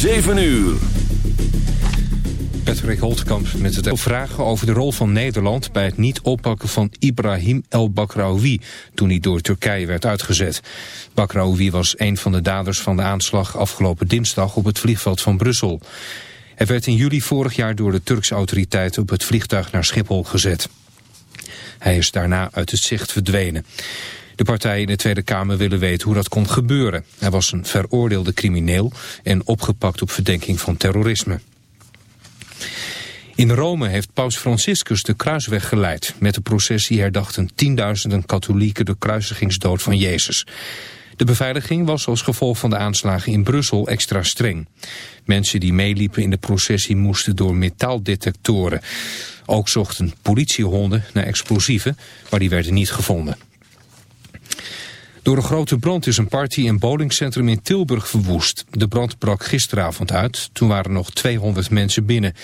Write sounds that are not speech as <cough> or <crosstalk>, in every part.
7 uur. Patrick Holtkamp met het vragen over de rol van Nederland... bij het niet oppakken van Ibrahim el-Bakraoui... toen hij door Turkije werd uitgezet. Bakraoui was een van de daders van de aanslag afgelopen dinsdag... op het vliegveld van Brussel. Hij werd in juli vorig jaar door de Turkse autoriteiten... op het vliegtuig naar Schiphol gezet. Hij is daarna uit het zicht verdwenen. De partijen in de Tweede Kamer willen weten hoe dat kon gebeuren. Hij was een veroordeelde crimineel en opgepakt op verdenking van terrorisme. In Rome heeft paus Franciscus de kruisweg geleid. Met de processie herdachten tienduizenden katholieken de kruisigingsdood van Jezus. De beveiliging was als gevolg van de aanslagen in Brussel extra streng. Mensen die meeliepen in de processie moesten door metaaldetectoren. Ook zochten politiehonden naar explosieven, maar die werden niet gevonden. Door een grote brand is een party- en bowlingcentrum in Tilburg verwoest. De brand brak gisteravond uit. Toen waren nog 200 mensen binnen.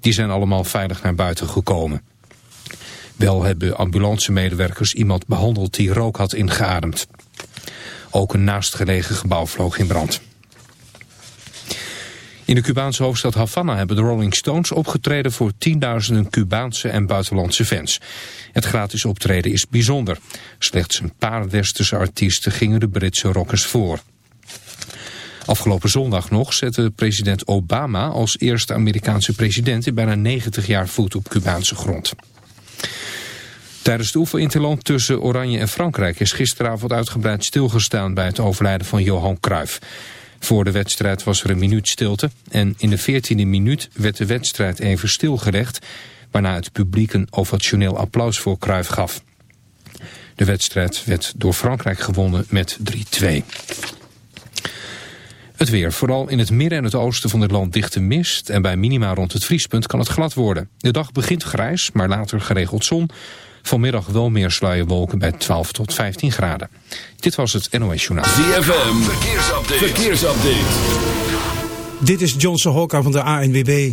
Die zijn allemaal veilig naar buiten gekomen. Wel hebben ambulancemedewerkers iemand behandeld die rook had ingeademd. Ook een naastgelegen gebouw vloog in brand. In de Cubaanse hoofdstad Havana hebben de Rolling Stones opgetreden voor tienduizenden Cubaanse en buitenlandse fans. Het gratis optreden is bijzonder. Slechts een paar westerse artiesten gingen de Britse rockers voor. Afgelopen zondag nog zette president Obama als eerste Amerikaanse president in bijna 90 jaar voet op Cubaanse grond. Tijdens de oefeninterland tussen Oranje en Frankrijk is gisteravond uitgebreid stilgestaan bij het overlijden van Johan Cruijff. Voor de wedstrijd was er een minuut stilte en in de 14e minuut werd de wedstrijd even stilgelegd, waarna het publiek een ovationeel applaus voor Cruijff gaf. De wedstrijd werd door Frankrijk gewonnen met 3-2. Het weer. Vooral in het midden en het oosten van het land dichte mist... en bij minima rond het vriespunt kan het glad worden. De dag begint grijs, maar later geregeld zon. Vanmiddag wel meer sluierwolken bij 12 tot 15 graden. Dit was het NOS Journaal. ZFM. Verkeersupdate. Verkeersupdate. Dit is Johnson Hokka van de ANWB.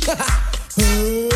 <laughs> Ha ha!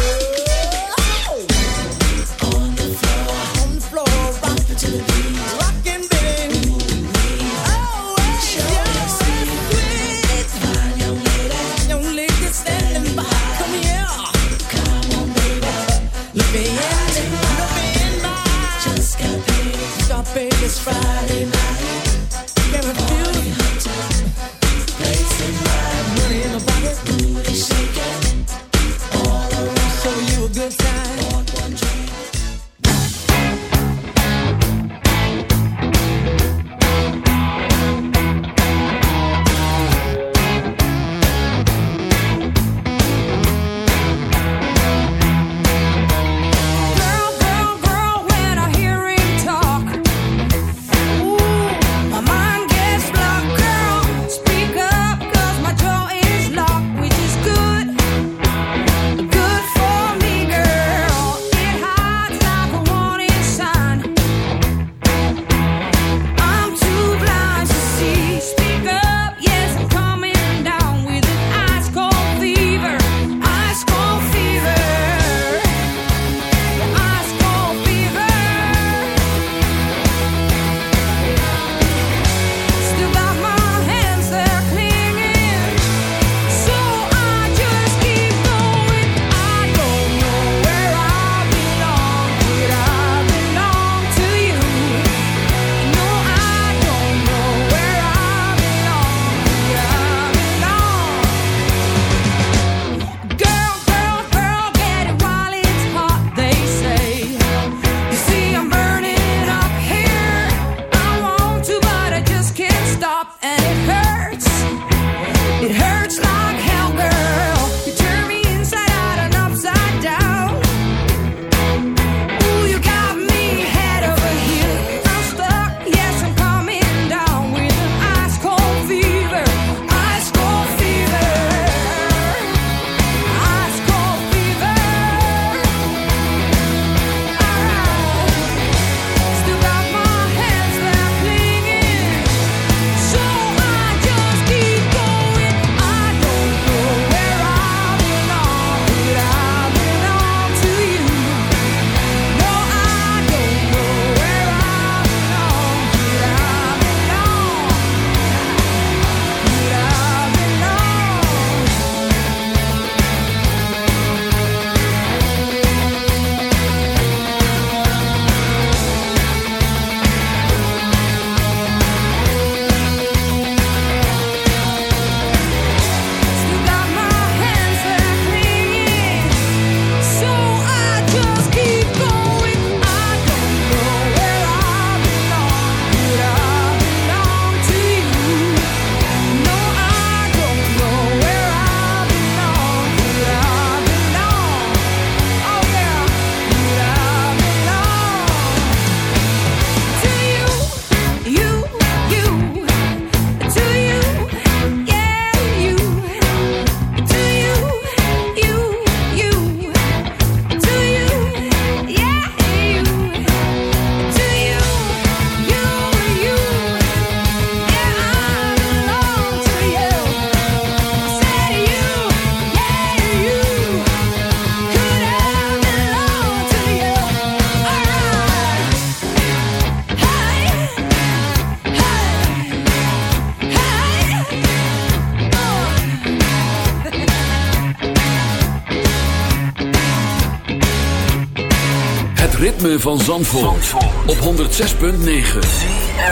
Van Zandvoort, op 106.9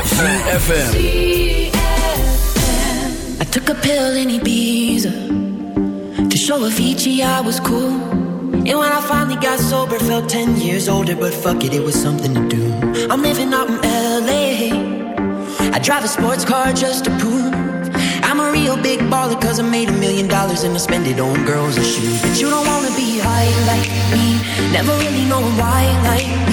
ZFM. I took a pill in Ibiza to show Avicii I was cool. And when I finally got sober, felt 10 years older, but fuck it, it was something to do. I'm living out in LA. I drive a sports car just to prove I'm a real big baller, cause I made a million dollars and I spend it on girls and shoes. But you don't wanna be high like me, never really knowing why like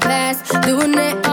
Past. Doing it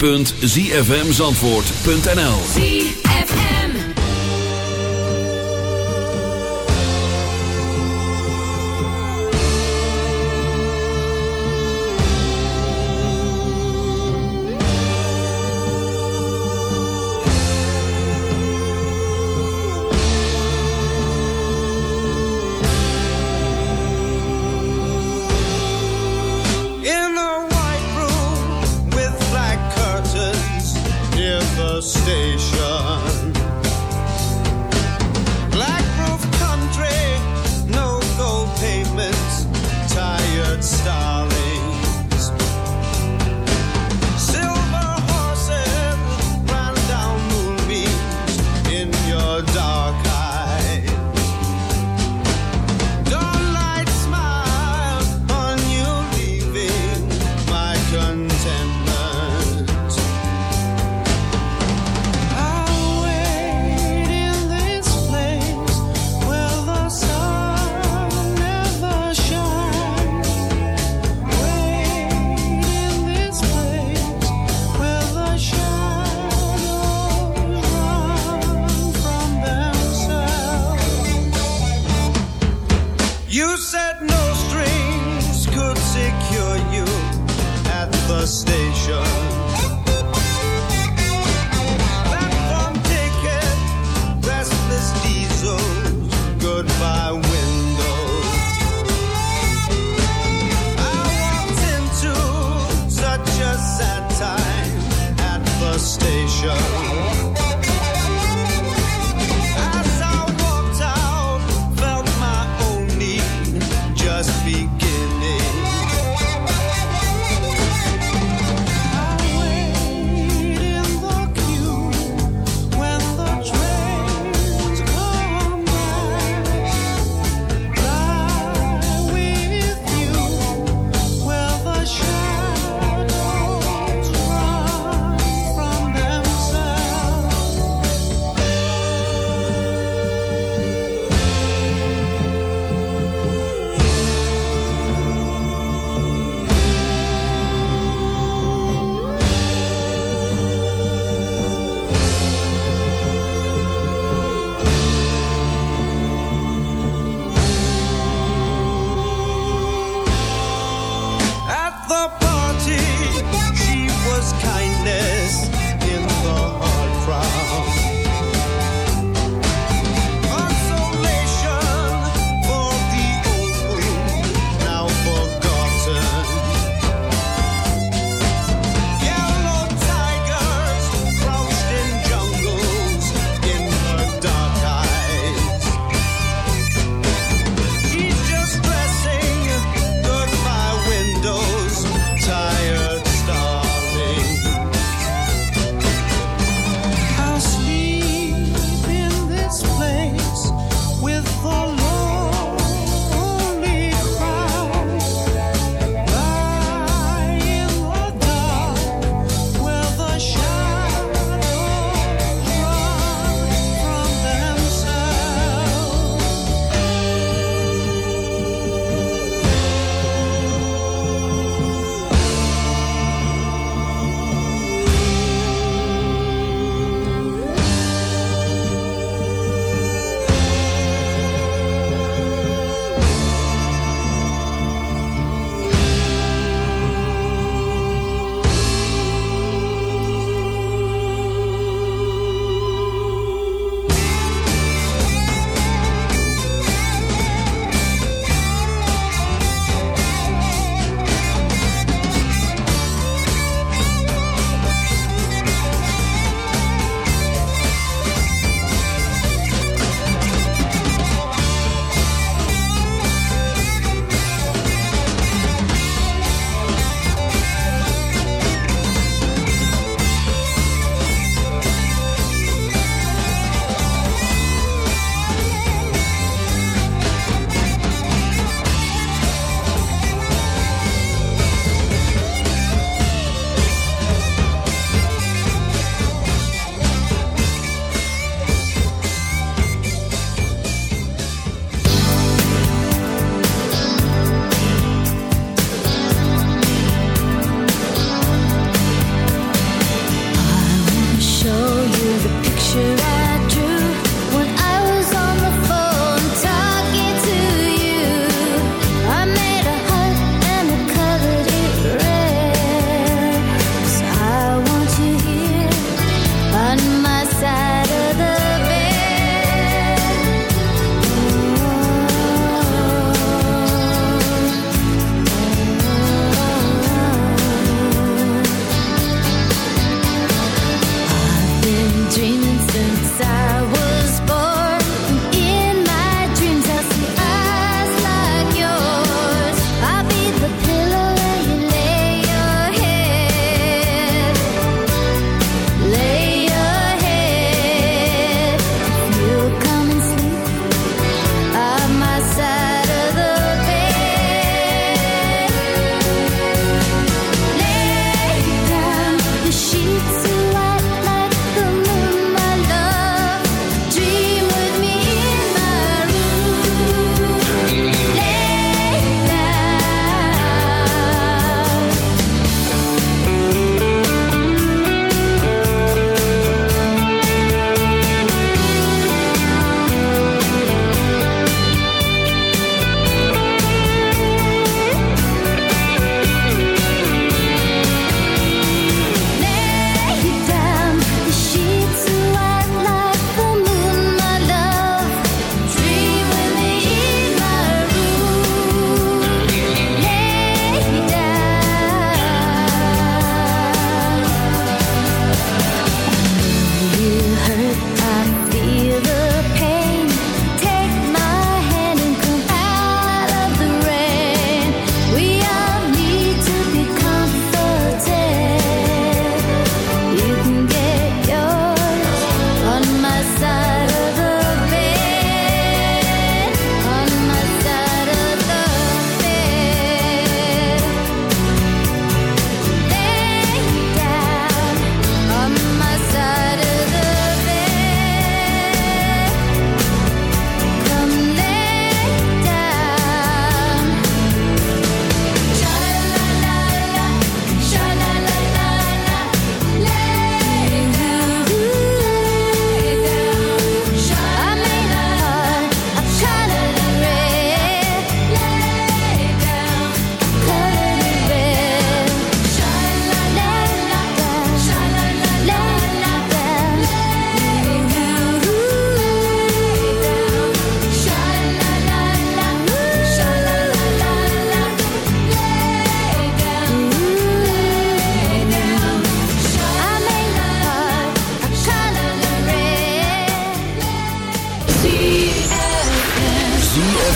www.zfmzandvoort.nl near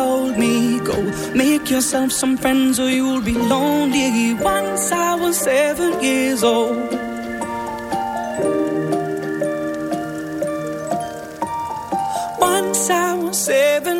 told me, Go make yourself some friends or you'll be lonely. Once I was seven years old. Once I was seven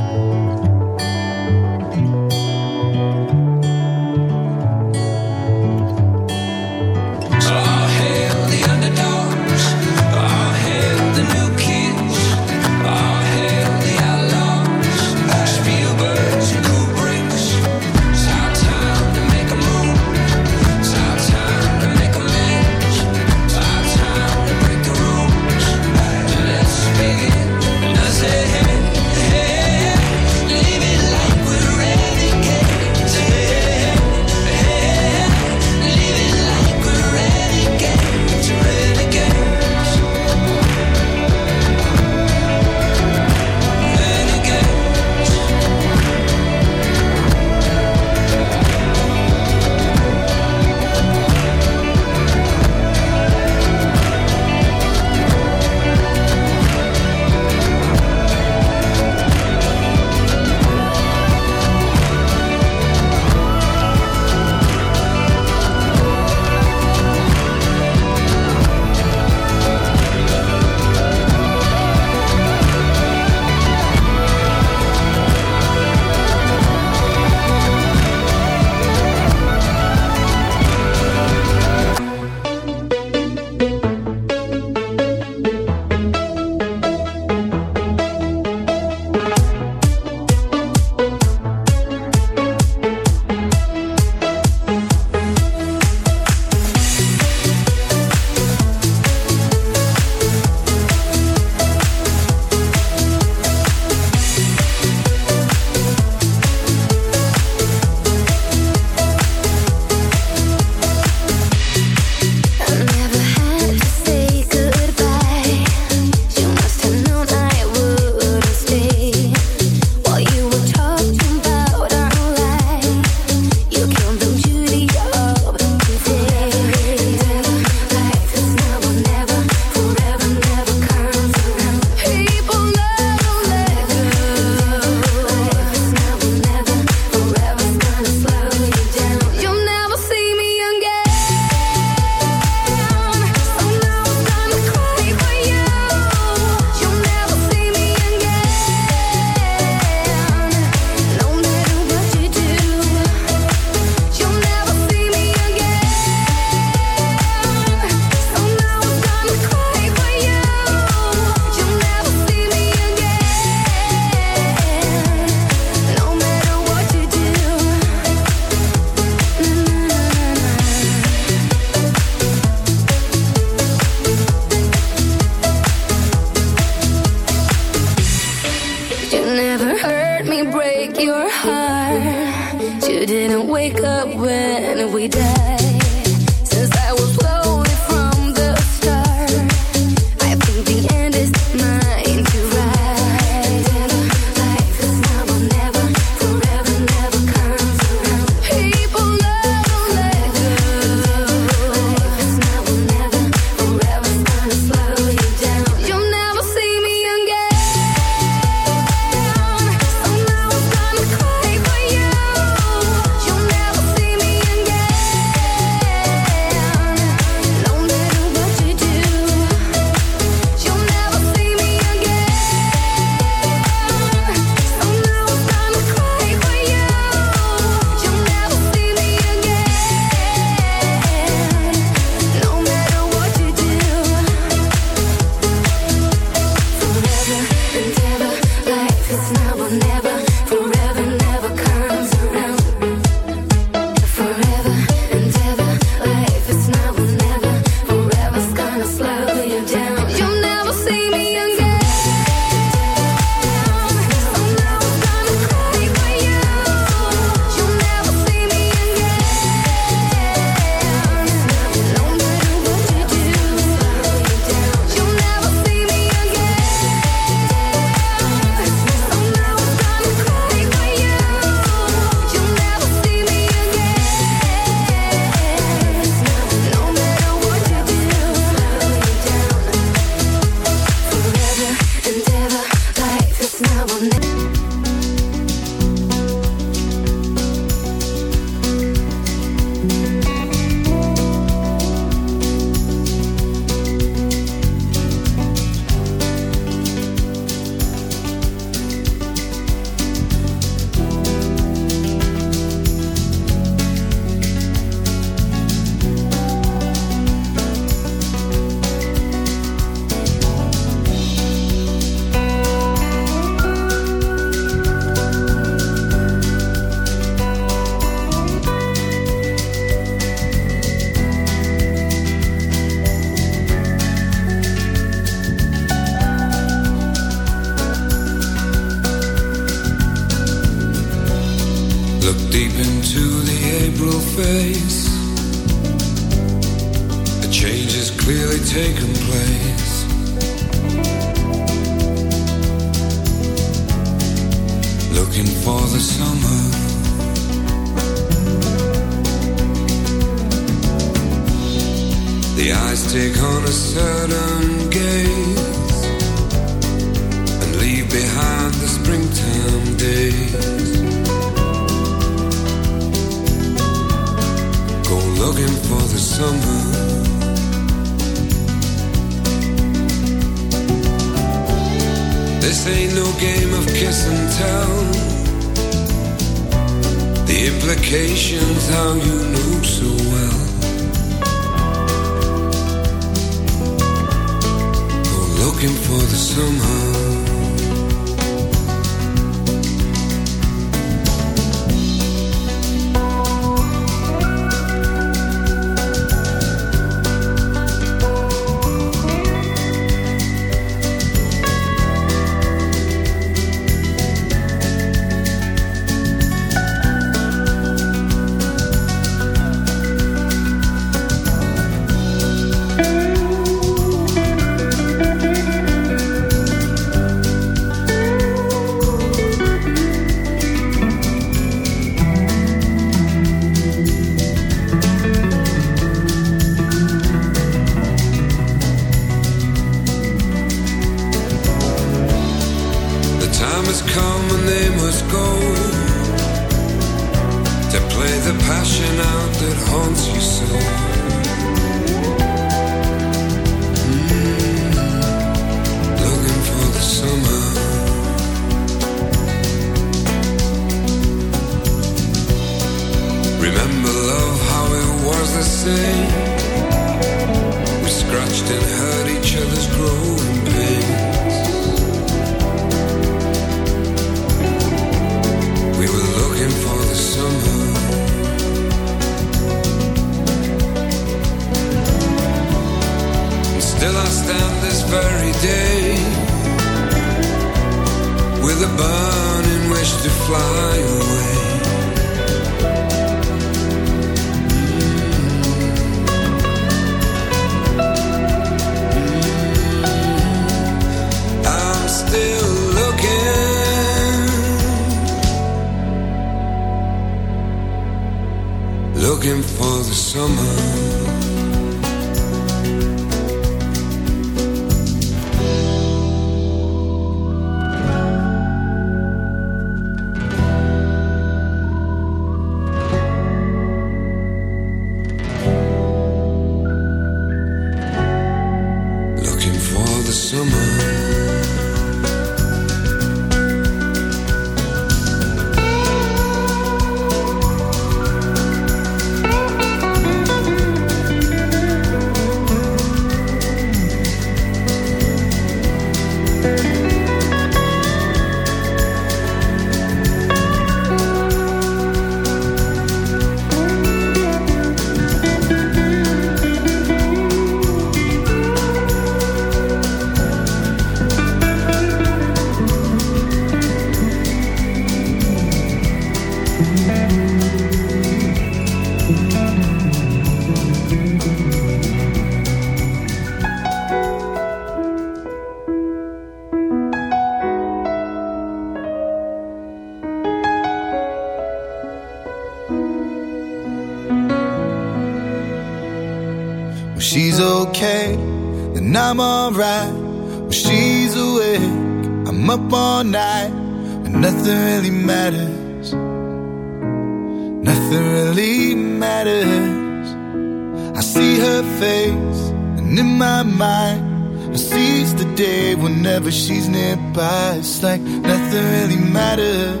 whenever she's nearby. It's like nothing really matters.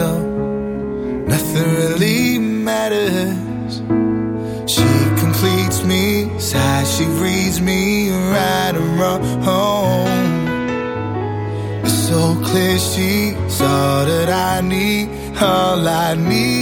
No, nothing really matters. She completes me, sighs, she reads me right and wrong. It's so clear she's all that I need, all I need.